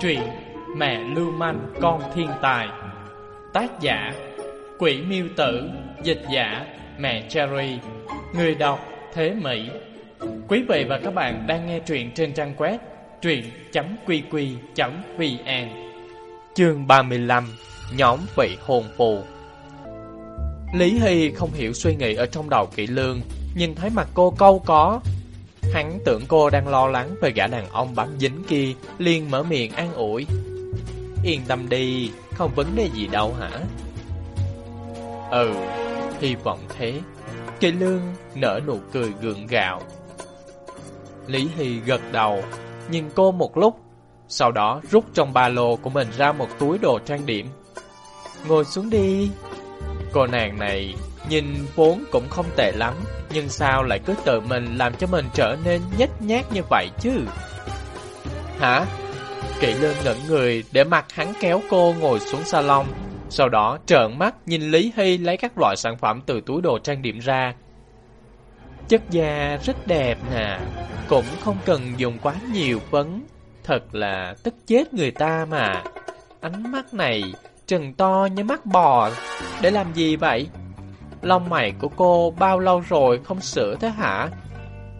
Truyện Mẹ Lưu Manh, Con Thiên Tài. Tác giả, Quỷ Miêu Tử. Dịch giả, Mẹ Cherry. Người đọc, Thế Mỹ. Quý vị và các bạn đang nghe truyện trên trang web truyện.qq.vn Chương 35 Nhóm vị hồn phù. Lý Hy không hiểu suy nghĩ ở trong đầu kỵ lương Nhìn thấy mặt cô câu có Hắn tưởng cô đang lo lắng về gã đàn ông bám dính kia liền mở miệng an ủi. Yên tâm đi, không vấn đề gì đâu hả? Ừ, hy vọng thế. Kỳ lương nở nụ cười gượng gạo. Lý Hy gật đầu Nhìn cô một lúc Sau đó rút trong ba lô của mình ra một túi đồ trang điểm. Ngồi xuống đi. Cô nàng này nhìn vốn cũng không tệ lắm nhưng sao lại cứ tự mình làm cho mình trở nên nhếch nhác như vậy chứ Hả? Kỵ lương ngẩn người để mặt hắn kéo cô ngồi xuống salon, Sau đó trợn mắt nhìn Lý Hy lấy các loại sản phẩm từ túi đồ trang điểm ra Chất da rất đẹp nè, Cũng không cần dùng quá nhiều phấn Thật là tức chết người ta mà Ánh mắt này trừng to như mắt bò, Để làm gì vậy? Lông mày của cô bao lâu rồi không sửa thế hả?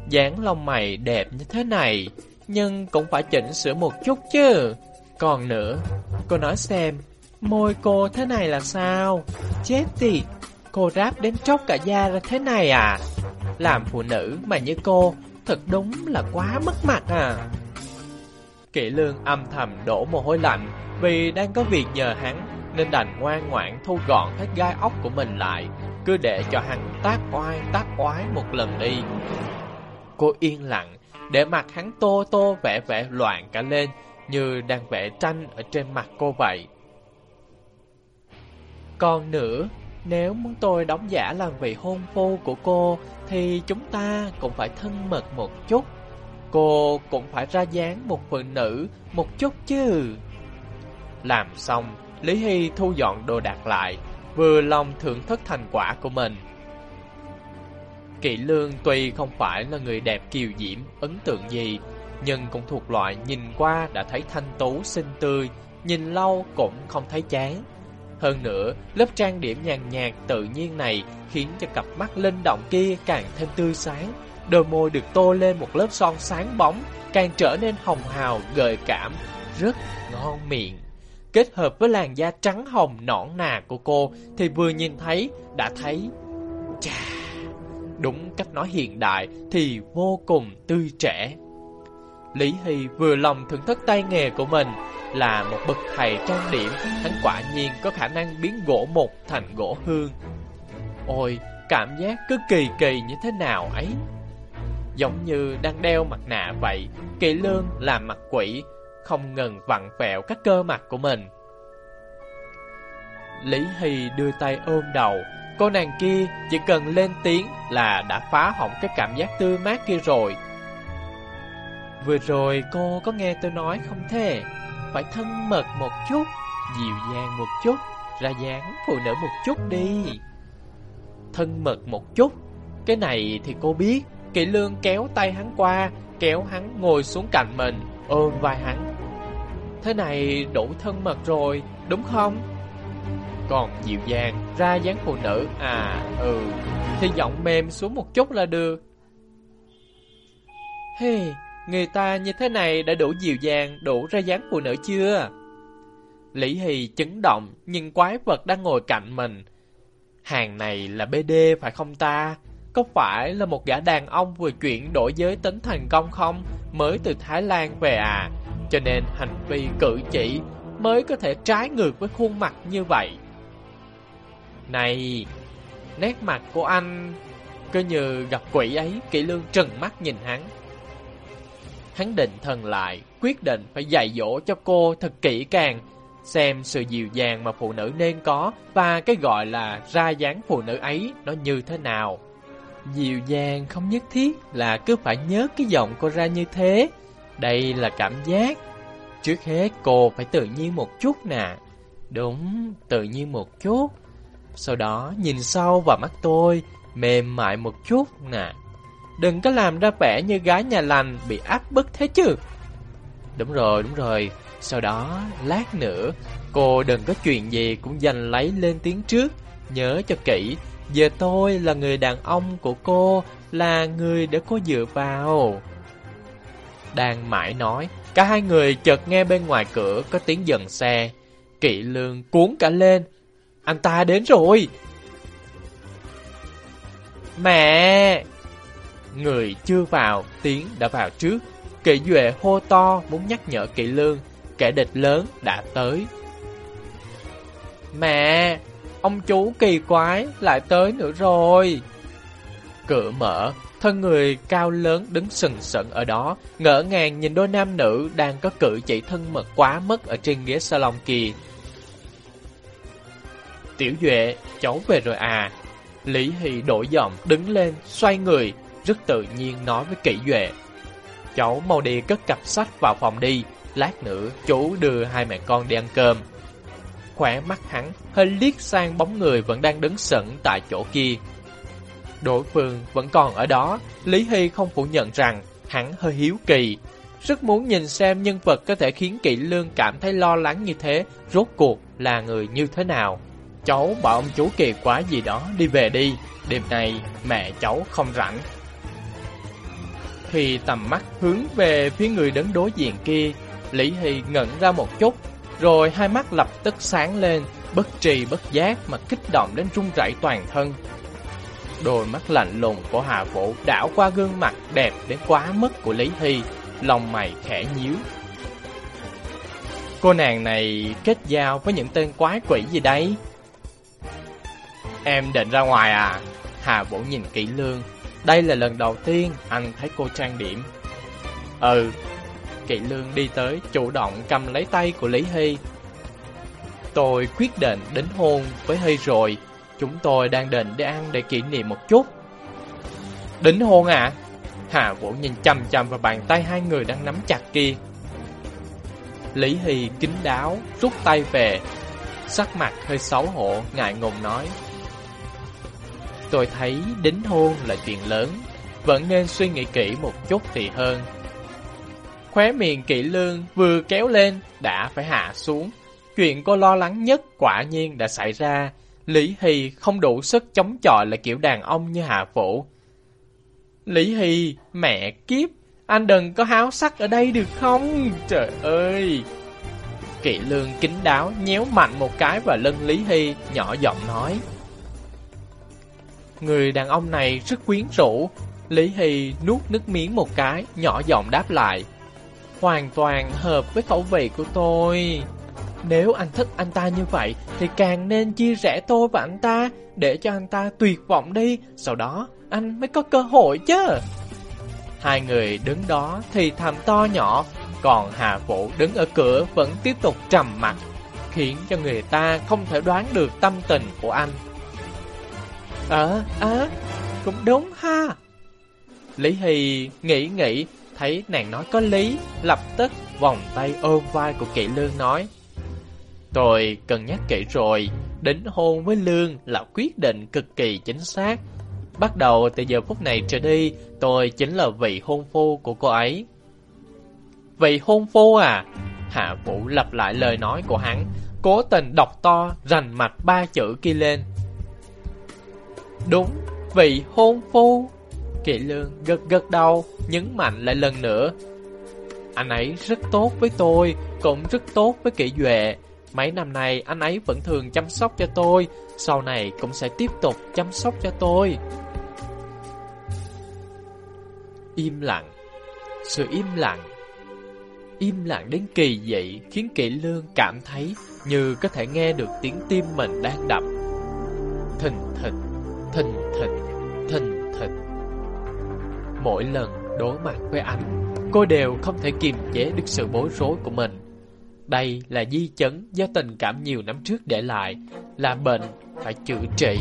dáng lông mày đẹp như thế này, Nhưng cũng phải chỉnh sửa một chút chứ Còn nữa, Cô nói xem, Môi cô thế này là sao? Chết tiệt, Cô ráp đến chốc cả da ra thế này à? Làm phụ nữ mà như cô, Thật đúng là quá mất mặt à Kỷ lương âm thầm đổ mồ hôi lạnh, Vì đang có việc nhờ hắn Nên đành ngoan ngoãn thu gọn hết gai ốc của mình lại cứ để cho hắn tác oai, tác oái một lần đi. Cô yên lặng, Để mặt hắn tô tô vẽ vẽ loạn cả lên, Như đang vẽ tranh ở trên mặt cô vậy. Còn nữa nếu muốn tôi đóng giả làm vị hôn phu của cô, Thì chúng ta cũng phải thân mật một chút. Cô cũng phải ra dáng một phụ nữ một chút chứ. Làm xong, Lý Hy thu dọn đồ đạc lại. Vừa lòng thưởng thức thành quả của mình Kỵ Lương tuy không phải là người đẹp kiều diễm, ấn tượng gì Nhưng cũng thuộc loại nhìn qua đã thấy thanh tú, xinh tươi Nhìn lâu cũng không thấy chán hơn nữa, lớp trang điểm nhàn nhạt tự nhiên này khiến cho cặp mắt linh động kia càng thêm tươi sáng. Đôi môi được tô lên một lớp son sáng bóng, càng trở nên hồng hào, gợi cảm, rất ngon miệng. Kết hợp với làn da trắng hồng nõn nà của cô thì vừa nhìn thấy đã thấy... Chà, đúng cách nói hiện đại thì vô cùng tươi trẻ. Lý Hy vừa lòng thưởng thức tay nghề của mình, là một bậc thầy trang điểm, hắn quả nhiên có khả năng biến gỗ mục thành gỗ hương. Ôi, cảm giác cứ kỳ kỳ như thế nào ấy. Giống như đang đeo mặt nạ vậy, kỳ lương làm mặt quỷ, không ngừng vặn vẹo các cơ mặt của mình. Lý Hy đưa tay ôm đầu, cô nàng kia chỉ cần lên tiếng là đã phá hỏng cái cảm giác tươi mát kia rồi. Vừa rồi cô có nghe tôi nói không thế? Phải thân mật một chút, dịu dàng một chút, ra dáng phụ nữ một chút đi. Thân mật một chút, cái này thì cô biết. Kỵ lương kéo tay hắn qua, kéo hắn ngồi xuống cạnh mình, ôm vai hắn. Thế này đủ thân mật rồi, đúng không? Còn dịu dàng, ra dáng phụ nữ, à, ừ, thì giọng mềm xuống một chút là được. Hey, Người ta như thế này đã đủ dịu dàng, đủ ra dáng phụ nữ chưa? Lý Hì chấn động, nhưng quái vật đang ngồi cạnh mình. Hàng này là BD phải không ta? Có phải là một gã đàn ông vừa chuyển đổi giới tính thành công không? Mới từ Thái Lan về à? Cho nên hành vi cử chỉ mới có thể trái ngược với khuôn mặt như vậy. Này, nét mặt của anh cứ như gặp quỷ ấy, kỹ lương trừng mắt nhìn hắn. Hắn định thần lại, quyết định phải dạy dỗ cho cô thật kỹ càng, xem sự dịu dàng mà phụ nữ nên có và cái gọi là ra dáng phụ nữ ấy nó như thế nào. Dịu dàng không nhất thiết là cứ phải nhớ cái giọng cô ra như thế. Đây là cảm giác. Trước hết cô phải tự nhiên một chút nè. Đúng, tự nhiên một chút. Sau đó nhìn sâu vào mắt tôi, mềm mại một chút nè. Đừng có làm ra vẻ như gái nhà lành bị áp bức thế chứ. Đúng rồi, đúng rồi. Sau đó, lát nữa, cô đừng có chuyện gì cũng giành lấy lên tiếng trước. Nhớ cho kỹ, giờ tôi là người đàn ông của cô, là người để cô dựa vào. Đang mãi nói, cả hai người chợt nghe bên ngoài cửa có tiếng dần xe. Kỵ lương cuốn cả lên. Anh ta đến rồi. Mẹ! Người chưa vào, tiếng đã vào trước. Kỵ Duệ hô to muốn nhắc nhở Kỵ Lương, kẻ địch lớn đã tới. Mẹ! Ông chú kỳ quái lại tới nữa rồi. Cửa mở, thân người cao lớn đứng sừng sững ở đó, ngỡ ngàng nhìn đôi nam nữ đang có cử chỉ thân mật quá mức ở trên ghế salon kia. Tiểu Duệ, cháu về rồi à? Lý Hy đổi giọng, đứng lên, xoay người, rất tự nhiên nói với Kỷ Duệ. Cháu mau đi cất cặp sách vào phòng đi, lát nữa chú đưa hai mẹ con đi ăn cơm. Khỏe mắt hắn hơi liếc sang bóng người vẫn đang đứng sững tại chỗ kia. Đối phương vẫn còn ở đó, Lý Hy không phủ nhận rằng hắn hơi hiếu kỳ. Rất muốn nhìn xem nhân vật có thể khiến Kỵ Lương cảm thấy lo lắng như thế, rốt cuộc là người như thế nào. Cháu bảo ông chú kỳ quá gì đó đi về đi, đêm nay mẹ cháu không rảnh. Khi tầm mắt hướng về phía người đứng đối diện kia, Lý Hy ngẩn ra một chút, rồi hai mắt lập tức sáng lên, bất trì bất giác mà kích động đến run rẩy toàn thân. Đôi mắt lạnh lùng của Hà Vũ đảo qua gương mặt đẹp đến quá mức của Lý Hy, lòng mày khẽ nhíu. Cô nàng này kết giao với những tên quái quỷ gì đấy? Em định ra ngoài à? Hà Vũ nhìn kỹ lương. Đây là lần đầu tiên anh thấy cô trang điểm. Ừ. Kỵ lương đi tới, chủ động cầm lấy tay của Lý Hy. Tôi quyết định đính hôn với Hy rồi. Chúng tôi đang định đi ăn để kỷ niệm một chút. Đính hôn à? Hà Vũ nhìn chăm chăm vào bàn tay hai người đang nắm chặt kia. Lý Hy kính đáo, rút tay về. Sắc mặt hơi xấu hổ, ngại ngùng nói. Tôi thấy đính hôn là chuyện lớn, vẫn nên suy nghĩ kỹ một chút thì hơn. Khóe miệng kỵ lương vừa kéo lên, đã phải hạ xuống. Chuyện cô lo lắng nhất quả nhiên đã xảy ra. Lý Hy không đủ sức chống chọi là kiểu đàn ông như Hạ Vũ. Lý Hy, mẹ kiếp, anh đừng có háo sắc ở đây được không? Trời ơi! Kỵ lương kính đáo nhéo mạnh một cái vào lưng Lý Hy, nhỏ giọng nói. Người đàn ông này rất quyến rũ. Lý Hy nuốt nước miếng một cái, nhỏ giọng đáp lại. Hoàn toàn hợp với khẩu vị của tôi. Nếu anh thích anh ta như vậy, thì càng nên chia rẽ tôi và anh ta, để cho anh ta tuyệt vọng đi, sau đó anh mới có cơ hội chứ. Hai người đứng đó thì thầm to nhỏ, còn Hà Vũ đứng ở cửa vẫn tiếp tục trầm mặt, khiến cho người ta không thể đoán được tâm tình của anh. Ờ, à, cũng đúng ha. Lý Hy nghĩ nghĩ, thấy nàng nói có lý, lập tức vòng tay ôm vai của Kỵ Lương nói. Tôi cần nhắc kỹ rồi, đính hôn với Lương là quyết định cực kỳ chính xác. Bắt đầu từ giờ phút này trở đi, tôi chính là vị hôn phu của cô ấy. Vị hôn phu à? Hạ Vũ lặp lại lời nói của hắn, cố tình đọc to, rành mạch ba chữ kia lên. Đúng, vị hôn phu. Kỵ lương gật gật đầu, nhấn mạnh lại lần nữa. Anh ấy rất tốt với tôi, cũng rất tốt với kỵ duệ. Mấy năm nay anh ấy vẫn thường chăm sóc cho tôi, sau này cũng sẽ tiếp tục chăm sóc cho tôi. Im lặng, sự im lặng. Im lặng đến kỳ dị khiến kỵ lương cảm thấy như có thể nghe được tiếng tim mình đang đập. Thình thịch thình thịch, thình thịch. Mỗi lần đối mặt với anh, cô đều không thể kiềm chế được sự bối rối của mình. Đây là di chấn do tình cảm nhiều năm trước để lại, là bệnh phải chữa trị.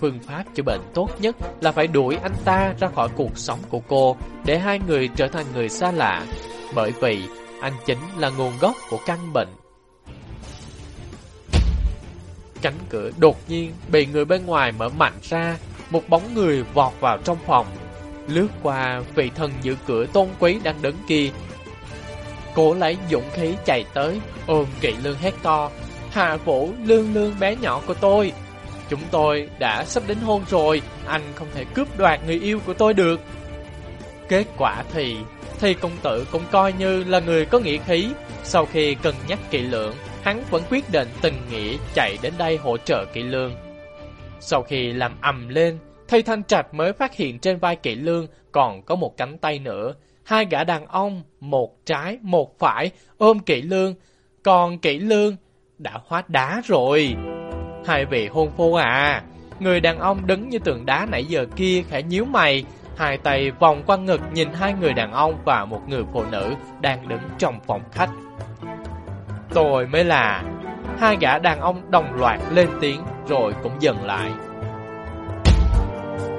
Phương pháp chữa bệnh tốt nhất là phải đuổi anh ta ra khỏi cuộc sống của cô để hai người trở thành người xa lạ, bởi vì anh chính là nguồn gốc của căn bệnh Cánh cửa đột nhiên bị người bên ngoài mở mạnh ra, một bóng người vọt vào trong phòng, lướt qua vị thần giữ cửa tôn quý đang đứng kia. Cố lấy dũng khí chạy tới, ôm kỵ lương hét to. Hạ vũ lương lương bé nhỏ của tôi. Chúng tôi đã sắp đến hôn rồi, anh không thể cướp đoạt người yêu của tôi được. Kết quả thì, thì công tử cũng coi như là người có nghĩa khí. Sau khi cân nhắc kỹ lưỡng, hắn vẫn quyết định tình nghĩa chạy đến đây hỗ trợ kỵ lương. Sau khi làm ầm lên, thầy Thanh Trạch mới phát hiện trên vai kỵ lương còn có một cánh tay nữa. Hai gã đàn ông, một trái, một phải, ôm kỹ lương. Còn kỹ lương đã hóa đá rồi. Hai vị hôn phu à, người đàn ông đứng như tượng đá nãy giờ kia khẽ nhíu mày, hai tay vòng qua ngực nhìn hai người đàn ông và một người phụ nữ đang đứng trong phòng khách. Tôi mới là... Hai gã đàn ông đồng loạt lên tiếng rồi cũng dừng lại.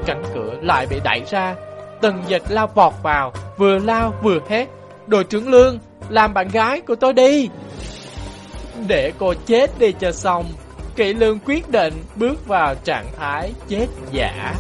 Cánh cửa lại bị đẩy ra, tần dịch lao vọt vào, vừa lao vừa hét. đội trưởng lương, làm bạn gái của tôi đi. Để cô chết đi cho xong, kỵ lương quyết định bước vào trạng thái chết giả.